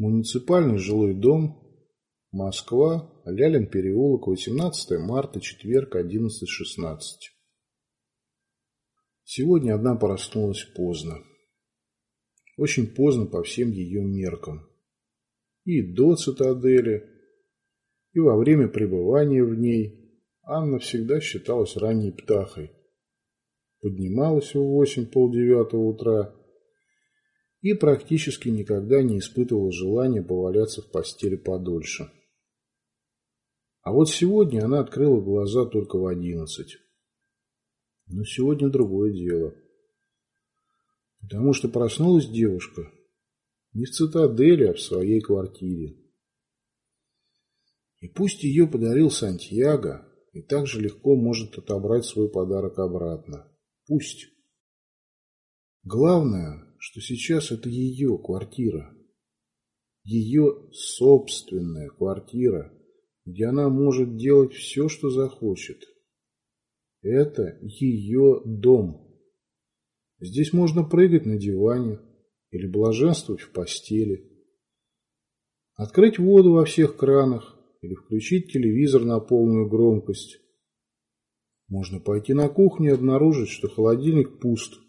Муниципальный жилой дом, Москва, Лялин переулок, 18 марта, четверг, 11.16. Сегодня одна проснулась поздно. Очень поздно по всем ее меркам. И до цитадели, и во время пребывания в ней Анна всегда считалась ранней птахой. Поднималась в восемь полдевятого утра и практически никогда не испытывала желания поваляться в постели подольше. А вот сегодня она открыла глаза только в одиннадцать. Но сегодня другое дело. Потому что проснулась девушка не в цитадели, а в своей квартире. И пусть ее подарил Сантьяго, и так же легко может отобрать свой подарок обратно. Пусть. Главное, что сейчас это ее квартира. Ее собственная квартира, где она может делать все, что захочет. Это ее дом. Здесь можно прыгать на диване или блаженствовать в постели. Открыть воду во всех кранах или включить телевизор на полную громкость. Можно пойти на кухню и обнаружить, что холодильник пуст.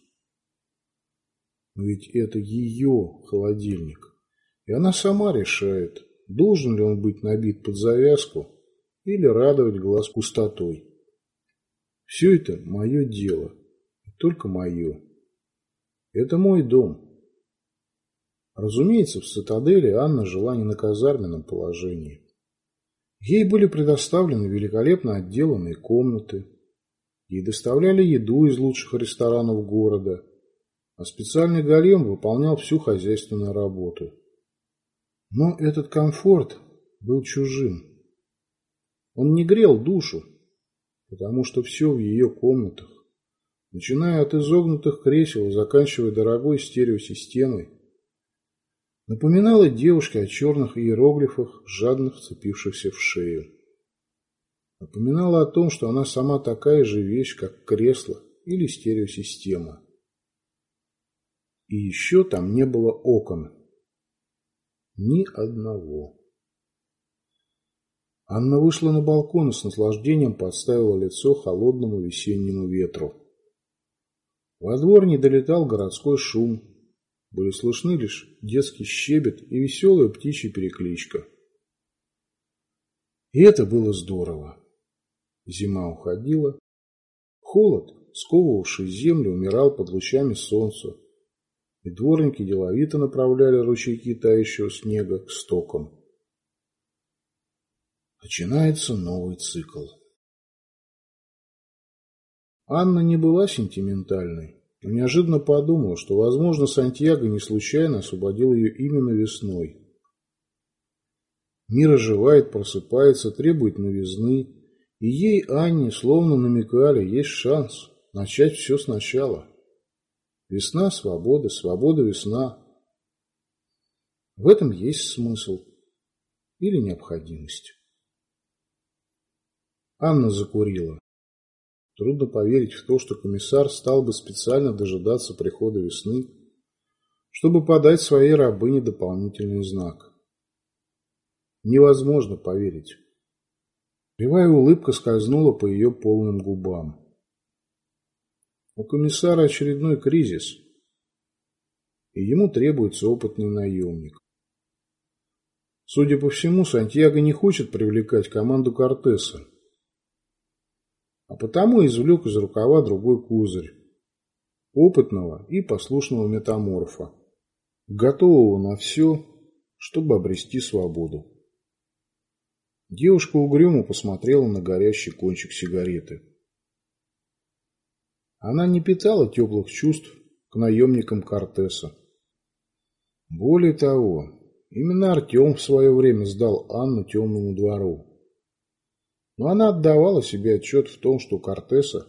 Но ведь это ее холодильник. И она сама решает, должен ли он быть набит под завязку или радовать глаз пустотой. Все это мое дело, только мое. Это мой дом. Разумеется, в цитадели Анна жила не на казарменном положении. Ей были предоставлены великолепно отделанные комнаты. Ей доставляли еду из лучших ресторанов города, а специальный голем выполнял всю хозяйственную работу. Но этот комфорт был чужим. Он не грел душу, потому что все в ее комнатах, начиная от изогнутых кресел и заканчивая дорогой стереосистемой, напоминало девушке о черных иероглифах, жадно вцепившихся в шею. Напоминало о том, что она сама такая же вещь, как кресло или стереосистема. И еще там не было окон. Ни одного. Анна вышла на балкон и с наслаждением подставила лицо холодному весеннему ветру. Во двор не долетал городской шум. Были слышны лишь детский щебет и веселая птичья перекличка. И это было здорово. Зима уходила. Холод, сковывавший землю, умирал под лучами солнца, и дворники деловито направляли ручейки тающего снега к стокам. Начинается новый цикл. Анна не была сентиментальной, но неожиданно подумала, что, возможно, Сантьяго не случайно освободил ее именно весной. Мир оживает, просыпается, требует новизны, и ей, Анне, словно намекали, есть шанс начать все сначала. Весна – свобода, свобода – весна. В этом есть смысл или необходимость. Анна закурила. Трудно поверить в то, что комиссар стал бы специально дожидаться прихода весны, чтобы подать своей рабыне дополнительный знак. Невозможно поверить. Кривая улыбка скользнула по ее полным губам. У комиссара очередной кризис, и ему требуется опытный наемник. Судя по всему, Сантьяго не хочет привлекать команду Кортеса, а потому извлек из рукава другой козырь. Опытного и послушного метаморфа, готового на все, чтобы обрести свободу. Девушка угрюмо посмотрела на горящий кончик сигареты. Она не питала теплых чувств к наемникам Кортеса. Более того, именно Артем в свое время сдал Анну темному двору. Но она отдавала себе отчет в том, что Кортеса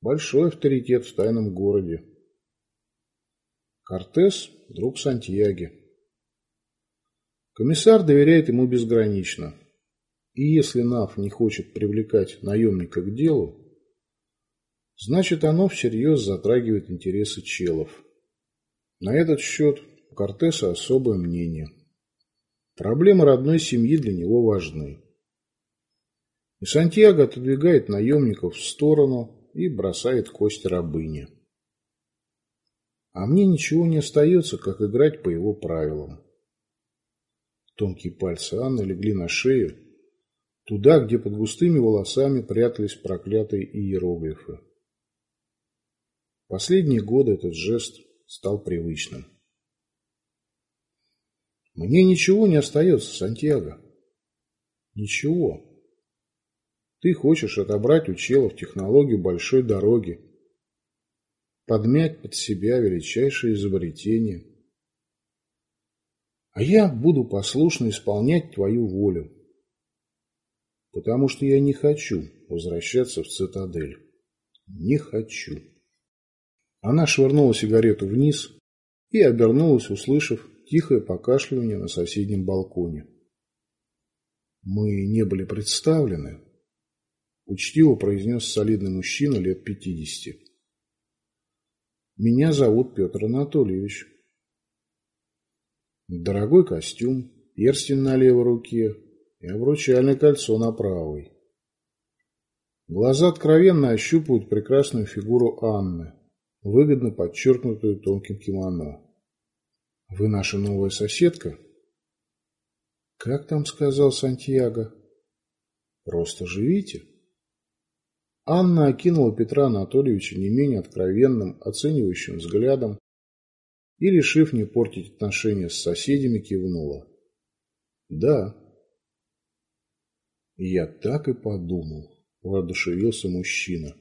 большой авторитет в тайном городе. Кортес – друг Сантьяги. Комиссар доверяет ему безгранично. И если НАФ не хочет привлекать наемника к делу, значит оно всерьез затрагивает интересы челов. На этот счет у Кортеса особое мнение. Проблемы родной семьи для него важны. И Сантьяго отодвигает наемников в сторону и бросает кость рабыне. А мне ничего не остается, как играть по его правилам. Тонкие пальцы Анны легли на шею, туда, где под густыми волосами прятались проклятые иероглифы. Последние годы этот жест стал привычным. Мне ничего не остается, Сантьяго. Ничего. Ты хочешь отобрать у челов технологию большой дороги, подмять под себя величайшее изобретение. А я буду послушно исполнять твою волю, потому что я не хочу возвращаться в цитадель. Не хочу. Она швырнула сигарету вниз и обернулась, услышав тихое покашливание на соседнем балконе. Мы не были представлены, Учтиво произнес солидный мужчина лет пятидесяти. Меня зовут Петр Анатольевич. Дорогой костюм, перстень на левой руке и обручальное кольцо на правой. Глаза откровенно ощупывают прекрасную фигуру Анны, выгодно подчеркнутую тонким кимоно. «Вы наша новая соседка?» «Как там сказал Сантьяго?» «Просто живите». Анна окинула Петра Анатольевича не менее откровенным, оценивающим взглядом и, решив не портить отношения с соседями, кивнула. «Да». «Я так и подумал», – воодушевился мужчина.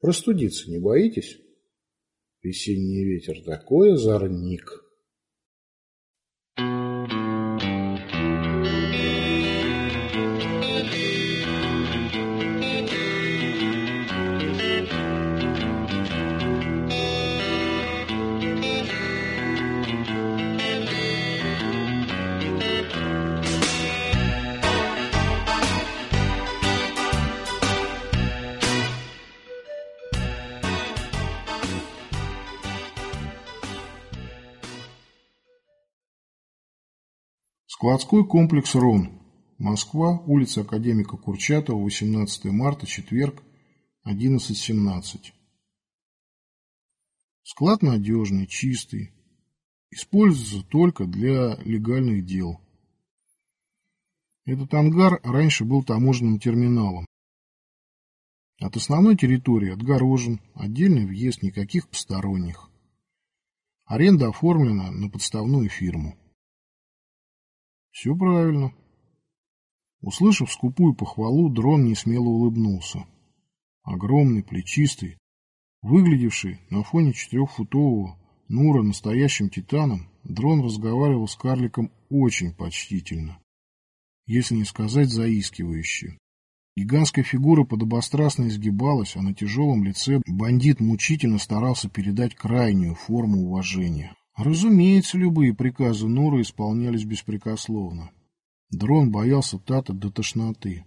«Простудиться не боитесь?» «Весенний ветер такой озорник». Складской комплекс «Рон». Москва, улица Академика Курчатова, 18 марта, четверг, 11.17. Склад надежный, чистый. Используется только для легальных дел. Этот ангар раньше был таможенным терминалом. От основной территории отгорожен, отдельный въезд, никаких посторонних. Аренда оформлена на подставную фирму. Все правильно. Услышав скупую похвалу, дрон несмело улыбнулся. Огромный, плечистый, выглядевший на фоне четырехфутового Нура настоящим титаном, дрон разговаривал с карликом очень почтительно, если не сказать заискивающе. Гигантская фигура подобострастно изгибалась, а на тяжелом лице бандит мучительно старался передать крайнюю форму уважения. Разумеется, любые приказы Нура исполнялись беспрекословно. Дрон боялся Тата до тошноты.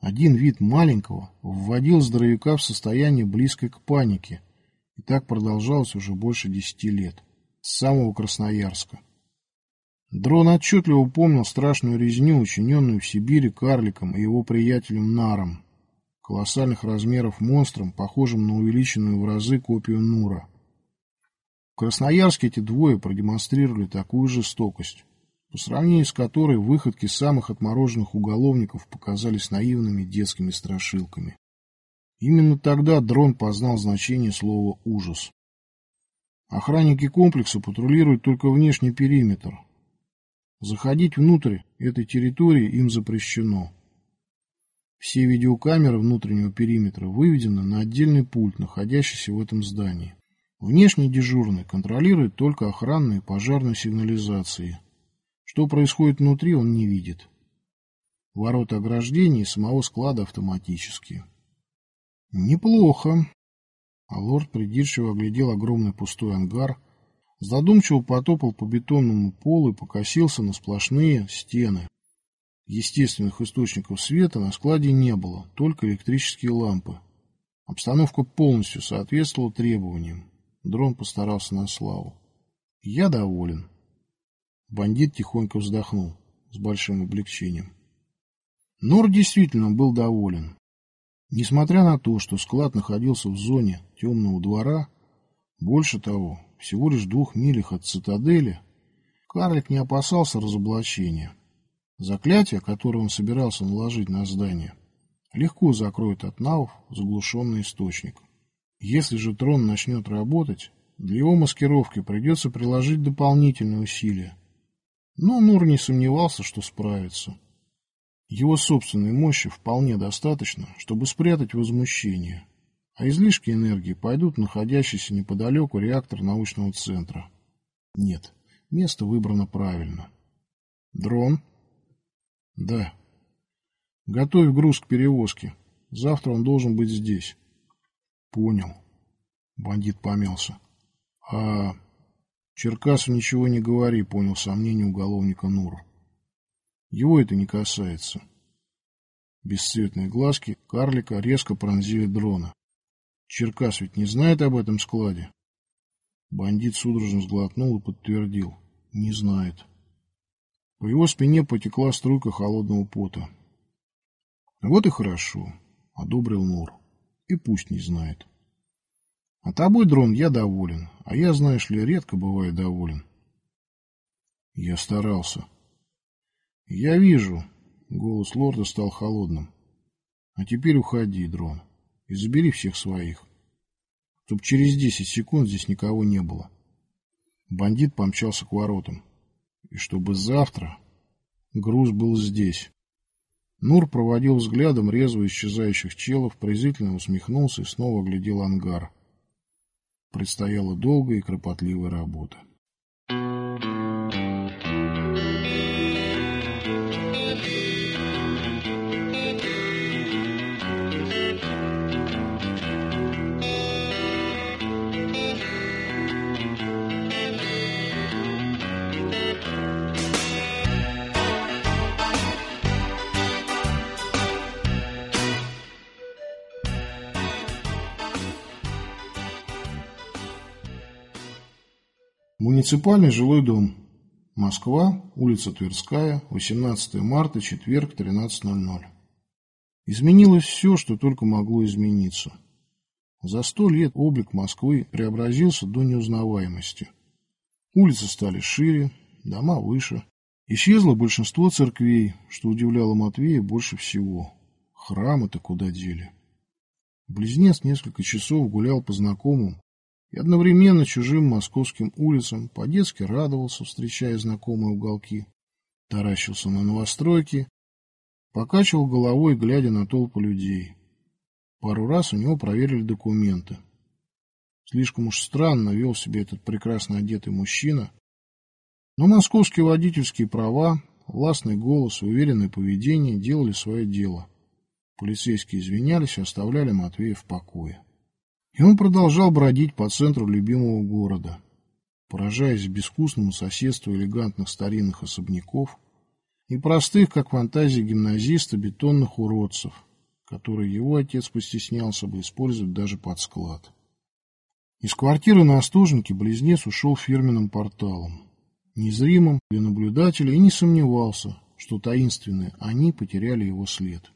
Один вид маленького вводил здоровяка в состояние близкое к панике, и так продолжалось уже больше десяти лет, с самого Красноярска. Дрон отчетливо помнил страшную резню, учиненную в Сибири карликом и его приятелем Наром, колоссальных размеров монстром, похожим на увеличенную в разы копию Нура. Красноярске эти двое продемонстрировали такую жестокость, по сравнению с которой выходки самых отмороженных уголовников показались наивными детскими страшилками. Именно тогда дрон познал значение слова «ужас». Охранники комплекса патрулируют только внешний периметр. Заходить внутрь этой территории им запрещено. Все видеокамеры внутреннего периметра выведены на отдельный пульт, находящийся в этом здании. Внешний дежурный контролирует только охранную и пожарную сигнализации. Что происходит внутри, он не видит. Ворота ограждения и самого склада автоматические. Неплохо. А лорд придирчиво оглядел огромный пустой ангар, задумчиво потопал по бетонному полу и покосился на сплошные стены. Естественных источников света на складе не было, только электрические лампы. Обстановка полностью соответствовала требованиям. Дрон постарался на славу. Я доволен. Бандит тихонько вздохнул. с большим облегчением. Нор действительно был доволен. Несмотря на то, что склад находился в зоне темного двора, больше того, всего лишь двух милях от цитадели, карлик не опасался разоблачения. Заклятие, которое он собирался наложить на здание, легко закроет от навов заглушенный источник. Если же трон начнет работать, для его маскировки придется приложить дополнительные усилия. Но Нур не сомневался, что справится. Его собственной мощи вполне достаточно, чтобы спрятать возмущение, а излишки энергии пойдут в находящийся неподалеку реактор научного центра. Нет, место выбрано правильно. Дрон? Да. Готовь груз к перевозке. Завтра он должен быть здесь. Понял. Бандит помялся. А Черкасу ничего не говори, понял сомнение уголовника Нуру. Его это не касается. Бесцветные глазки карлика резко пронзили дрона. Черкас ведь не знает об этом складе. Бандит судорожно сглотнул и подтвердил. Не знает. По его спине потекла струйка холодного пота. Вот и хорошо, одобрил Нур. И пусть не знает. А тобой, дрон, я доволен. А я, знаешь ли, редко бываю доволен. Я старался. «Я вижу». Голос лорда стал холодным. «А теперь уходи, дрон, и забери всех своих, чтоб через десять секунд здесь никого не было». Бандит помчался к воротам. И чтобы завтра груз был здесь. Нур проводил взглядом резво исчезающих челов, презрительно усмехнулся и снова глядел ангар. Предстояла долгая и кропотливая работа. Муниципальный жилой дом. Москва, улица Тверская, 18 марта, четверг, 13.00. Изменилось все, что только могло измениться. За сто лет облик Москвы преобразился до неузнаваемости. Улицы стали шире, дома выше. Исчезло большинство церквей, что удивляло Матвея больше всего. Храмы-то куда дели? Близнец несколько часов гулял по знакомым, и одновременно чужим московским улицам по-детски радовался, встречая знакомые уголки, таращился на новостройки, покачивал головой, глядя на толпу людей. Пару раз у него проверили документы. Слишком уж странно вел себя этот прекрасно одетый мужчина, но московские водительские права, властный голос и уверенное поведение делали свое дело. Полицейские извинялись и оставляли Матвея в покое. И он продолжал бродить по центру любимого города, поражаясь безвкусному соседству элегантных старинных особняков и простых, как фантазии гимназиста, бетонных уродцев, которые его отец постеснялся бы использовать даже под склад. Из квартиры на Остоженке близнец ушел фирменным порталом, незримым для наблюдателя, и не сомневался, что таинственные они потеряли его след.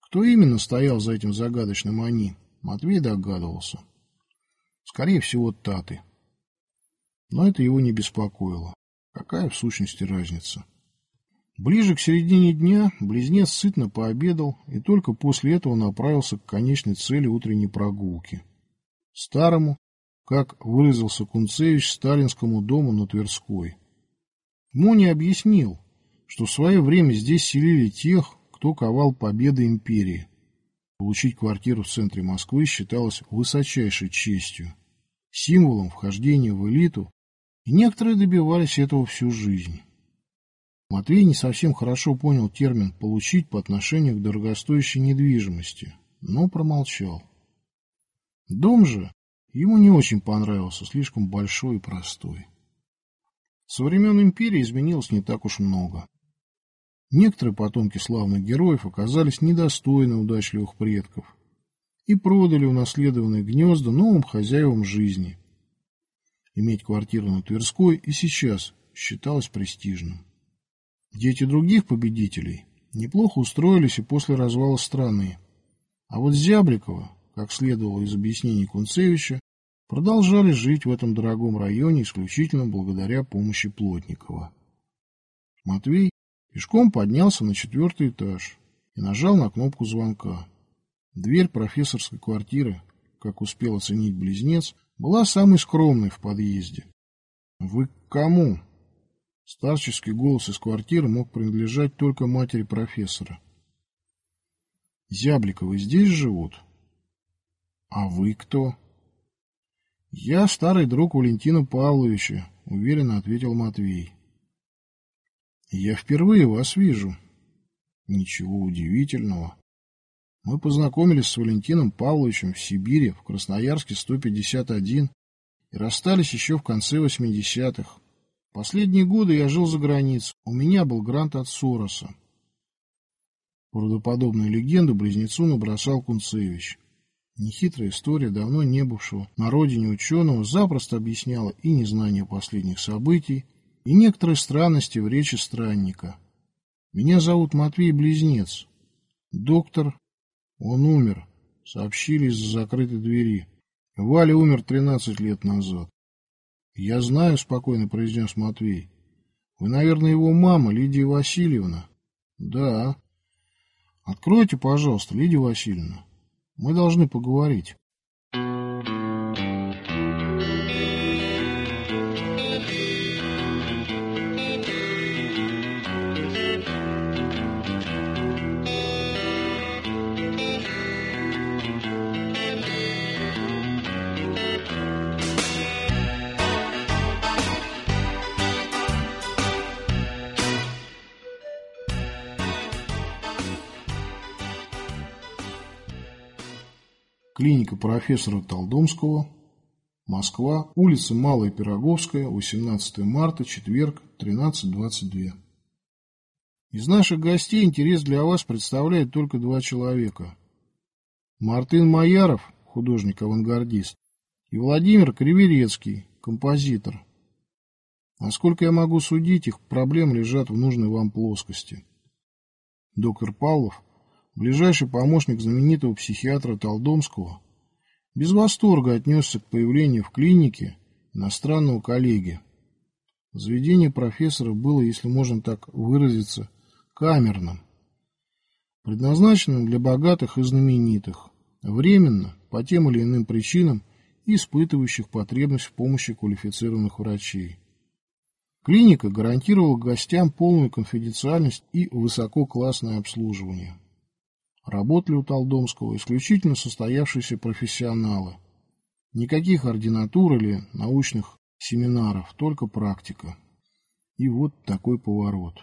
Кто именно стоял за этим загадочным «они»? Матвей догадывался. Скорее всего, Таты. Но это его не беспокоило. Какая в сущности разница? Ближе к середине дня близнец сытно пообедал и только после этого направился к конечной цели утренней прогулки. Старому, как выразился Кунцевич, сталинскому дому на Тверской. Муни объяснил, что в свое время здесь селили тех, кто ковал победы империи. Получить квартиру в центре Москвы считалось высочайшей честью, символом вхождения в элиту, и некоторые добивались этого всю жизнь. Матвей не совсем хорошо понял термин «получить» по отношению к дорогостоящей недвижимости, но промолчал. Дом же ему не очень понравился, слишком большой и простой. Со времен империи изменилось не так уж много. Некоторые потомки славных героев оказались недостойны удачливых предков и продали унаследованные гнезда новым хозяевам жизни. Иметь квартиру на Тверской и сейчас считалось престижным. Дети других победителей неплохо устроились и после развала страны. А вот Зябликова, как следовало из объяснений Кунцевича, продолжали жить в этом дорогом районе исключительно благодаря помощи Плотникова. Матвей пешком поднялся на четвертый этаж и нажал на кнопку звонка. Дверь профессорской квартиры, как успел оценить близнец, была самой скромной в подъезде. «Вы к кому?» Старческий голос из квартиры мог принадлежать только матери профессора. «Зябликовы здесь живут?» «А вы кто?» «Я старый друг Валентина Павловича», — уверенно ответил Матвей. «Я впервые вас вижу». «Ничего удивительного. Мы познакомились с Валентином Павловичем в Сибири, в Красноярске 151, и расстались еще в конце 80-х. Последние годы я жил за границей. У меня был грант от Сороса. Правдоподобную легенду близнецу набросал Кунцевич. Нехитрая история давно не бывшего на родине ученого запросто объясняла и незнание последних событий, и некоторые странности в речи странника. Меня зовут Матвей Близнец. Доктор, он умер, сообщили из-за закрытой двери. Валя умер 13 лет назад. «Я знаю», — спокойно произнес Матвей. «Вы, наверное, его мама, Лидия Васильевна?» «Да». «Откройте, пожалуйста, Лидия Васильевна. Мы должны поговорить». Клиника профессора Толдомского, Москва, улица Малая Пироговская, 18 марта, четверг, 13.22. Из наших гостей интерес для вас представляет только два человека. Мартын Маяров, художник-авангардист, и Владимир Криверецкий, композитор. Насколько я могу судить, их проблемы лежат в нужной вам плоскости. Доктор Павлов ближайший помощник знаменитого психиатра Толдомского, без восторга отнесся к появлению в клинике иностранного коллеги. Заведение профессора было, если можно так выразиться, камерным, предназначенным для богатых и знаменитых, временно, по тем или иным причинам, испытывающих потребность в помощи квалифицированных врачей. Клиника гарантировала гостям полную конфиденциальность и высококлассное обслуживание. Работали у Толдомского исключительно состоявшиеся профессионалы. Никаких ординатур или научных семинаров, только практика. И вот такой поворот.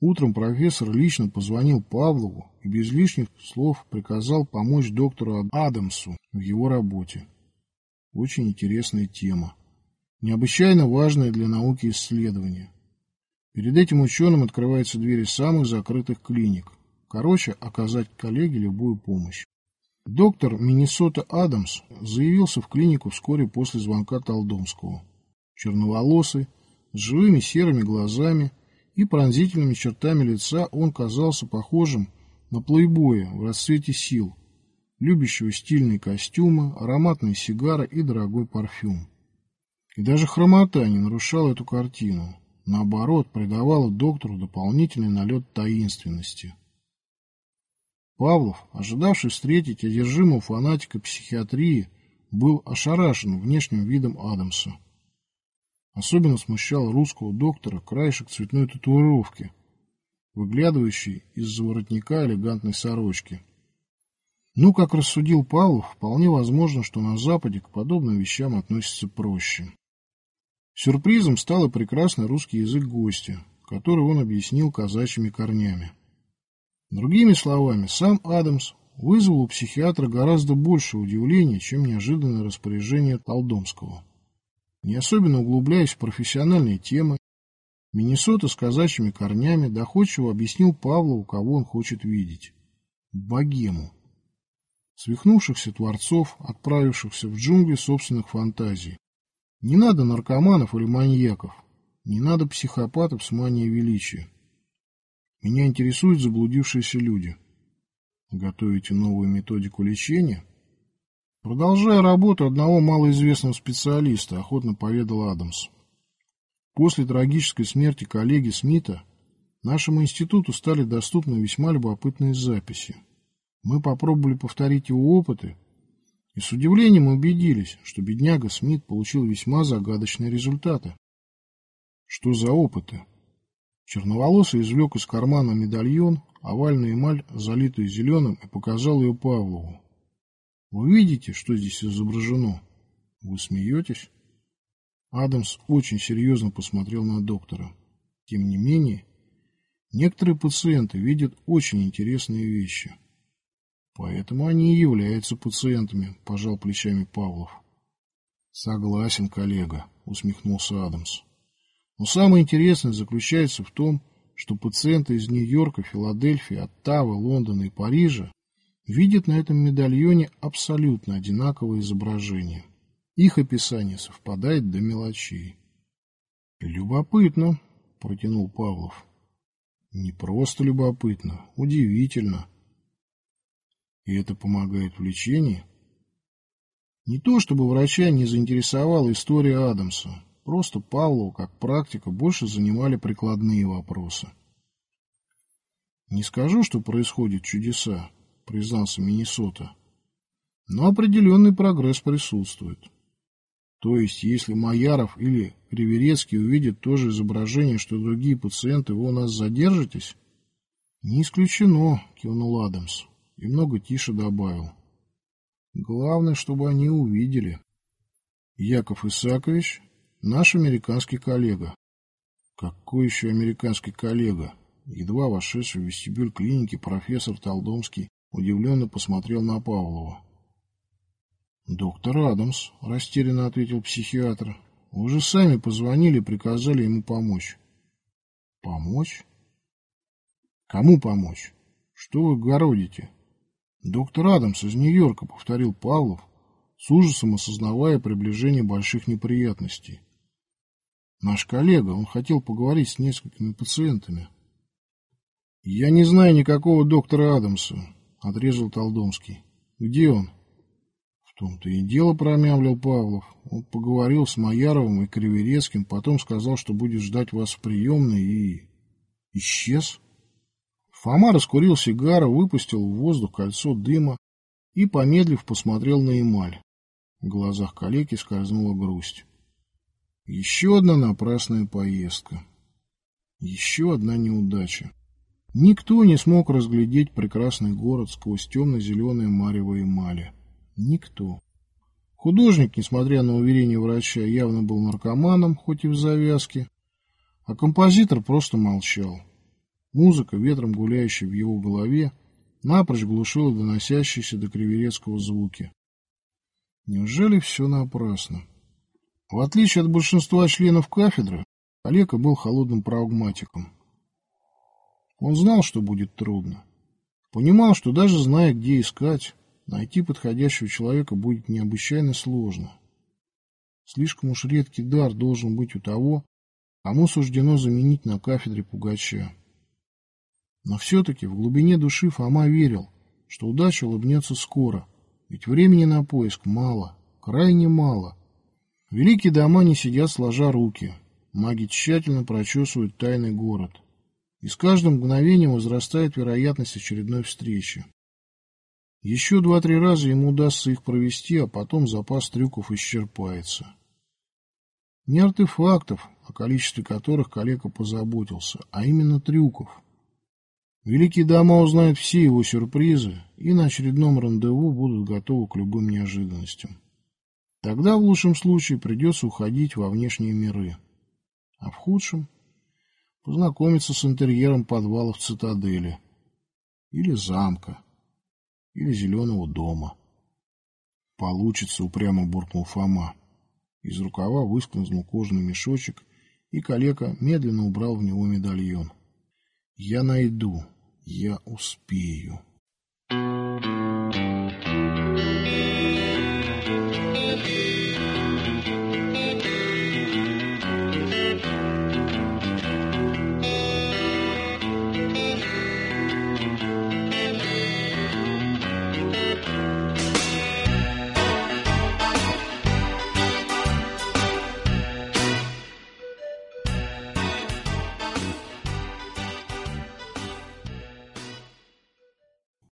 Утром профессор лично позвонил Павлову и без лишних слов приказал помочь доктору Адамсу в его работе. Очень интересная тема. Необычайно важное для науки исследование. Перед этим ученым открываются двери самых закрытых клиник. Короче, оказать коллеге любую помощь. Доктор Миннесота Адамс заявился в клинику вскоре после звонка Толдомского. Черноволосый, с живыми серыми глазами и пронзительными чертами лица он казался похожим на плейбоя в расцвете сил, любящего стильные костюмы, ароматные сигары и дорогой парфюм. И даже хромота не нарушала эту картину, наоборот, придавала доктору дополнительный налет таинственности. Павлов, ожидавший встретить одержимого фанатика психиатрии, был ошарашен внешним видом Адамса. Особенно смущал русского доктора краешек цветной татуировки, выглядывающий из-за воротника элегантной сорочки. Ну, как рассудил Павлов, вполне возможно, что на Западе к подобным вещам относятся проще. Сюрпризом стал и прекрасный русский язык гостя, который он объяснил казачьими корнями. Другими словами, сам Адамс вызвал у психиатра гораздо больше удивления, чем неожиданное распоряжение Толдомского. Не особенно углубляясь в профессиональные темы, Миннесота с казачьими корнями доходчиво объяснил Павлову, кого он хочет видеть. Богему. Свихнувшихся творцов, отправившихся в джунгли собственных фантазий. Не надо наркоманов или маньяков. Не надо психопатов с манией величия. Меня интересуют заблудившиеся люди. Готовите новую методику лечения? Продолжая работу одного малоизвестного специалиста, охотно поведал Адамс. После трагической смерти коллеги Смита нашему институту стали доступны весьма любопытные записи. Мы попробовали повторить его опыты и с удивлением убедились, что бедняга Смит получил весьма загадочные результаты. Что за опыты? Черноволосый извлек из кармана медальон, овальную эмаль, залитую зеленым, и показал ее Павлову. Вы видите, что здесь изображено? Вы смеетесь? Адамс очень серьезно посмотрел на доктора. Тем не менее, некоторые пациенты видят очень интересные вещи. Поэтому они и являются пациентами, пожал плечами Павлов. Согласен, коллега, усмехнулся Адамс. Но самое интересное заключается в том, что пациенты из Нью-Йорка, Филадельфии, Оттавы, Лондона и Парижа видят на этом медальоне абсолютно одинаковое изображение. Их описание совпадает до мелочей. «Любопытно», — протянул Павлов. «Не просто любопытно, удивительно. И это помогает в лечении?» Не то чтобы врача не заинтересовала история Адамса, просто Павлову, как практика, больше занимали прикладные вопросы. «Не скажу, что происходят чудеса», — признался Миннесота, «но определенный прогресс присутствует». То есть, если Маяров или Криверецкий увидят то же изображение, что другие пациенты, вы у нас задержитесь? Не исключено, кивнул Адамс и много тише добавил. Главное, чтобы они увидели. Яков Исакович, наш американский коллега. Какой еще американский коллега? Едва вошедший в вестибюль клиники профессор Толдомский удивленно посмотрел на Павлова. «Доктор Адамс», — растерянно ответил психиатр, — «вы же сами позвонили и приказали ему помочь». «Помочь? Кому помочь? Что вы городите?» «Доктор Адамс из Нью-Йорка», — повторил Павлов, с ужасом осознавая приближение больших неприятностей. «Наш коллега, он хотел поговорить с несколькими пациентами». «Я не знаю никакого доктора Адамса», — отрезал Толдомский. «Где он?» В том-то и дело промямлил Павлов. Он поговорил с Маяровым и Криверецким, потом сказал, что будет ждать вас в приемной и... исчез. Фома раскурил сигару, выпустил в воздух кольцо дыма и, помедлив, посмотрел на эмаль. В глазах калеки скользнула грусть. Еще одна напрасная поездка. Еще одна неудача. Никто не смог разглядеть прекрасный город сквозь темно-зеленое марево эмали. Никто. Художник, несмотря на уверение врача, явно был наркоманом, хоть и в завязке, а композитор просто молчал. Музыка, ветром гуляющая в его голове, напрочь глушила доносящиеся до Криверецкого звуки. Неужели все напрасно? В отличие от большинства членов кафедры, Олега был холодным прагматиком. Он знал, что будет трудно. Понимал, что даже зная, где искать, Найти подходящего человека будет необычайно сложно. Слишком уж редкий дар должен быть у того, кому суждено заменить на кафедре Пугача. Но все-таки в глубине души Фома верил, что удача улыбнется скоро, ведь времени на поиск мало, крайне мало. Великие дома не сидят сложа руки, маги тщательно прочесывают тайный город. И с каждым мгновением возрастает вероятность очередной встречи. Еще два-три раза ему удастся их провести, а потом запас трюков исчерпается. Не артефактов, о количестве которых коллега позаботился, а именно трюков. Великие дома узнают все его сюрпризы и на очередном рандеву будут готовы к любым неожиданностям. Тогда в лучшем случае придется уходить во внешние миры, а в худшем – познакомиться с интерьером подвала в цитадели или замка или зеленого дома. Получится, упрямо буркнул Фома. Из рукава выскользнул кожаный мешочек, и калека медленно убрал в него медальон. Я найду, я успею.